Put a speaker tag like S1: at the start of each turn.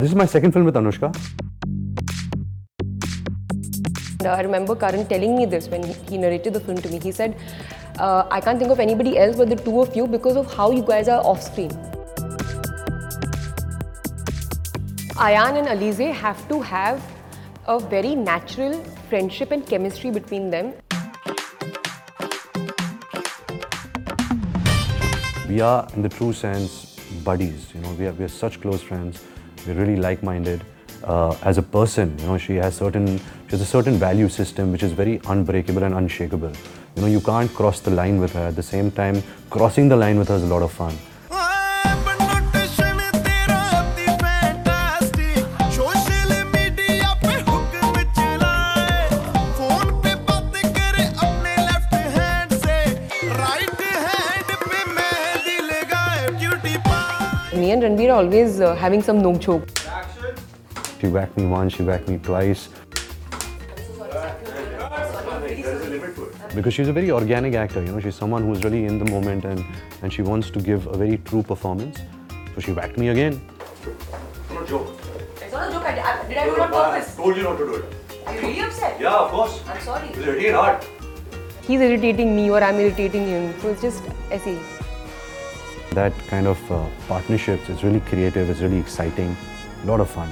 S1: This is my second film with Anushka.
S2: And I remember Karan telling me this when he- he narrated the film to me. He said, uh, I can't think of anybody else but the two of you because of how you guys are off screen. Ayan and Alizeh have to have a very natural friendship and chemistry between them.
S1: We are, in the true sense, buddies. You know, we are, we are such close friends. We're really like-minded. Uh, as a person, you know, she has certain, she has a certain value system which is very unbreakable and unshakable. You know, you can't cross the line with her. At the same time, crossing the line with her is a lot of fun.
S2: Me and Ranbir are always uh, having some no joke.
S1: She whacked me once, she whacked me twice. Because she's a very organic actor, you know, she's someone who's really in the moment and, and she wants to give a very true performance. So she whacked me again.
S3: It's not a joke.
S4: It's not a joke. I, I, did I do it on
S3: I
S4: purpose?
S3: told you not to do it.
S4: Are you really upset?
S3: Yeah, of course.
S4: I'm sorry.
S3: It's really hard.
S2: He's irritating me or I'm irritating him. So it's just essay.
S1: That kind of uh, partnerships, it's really creative, it's really exciting, a lot of fun.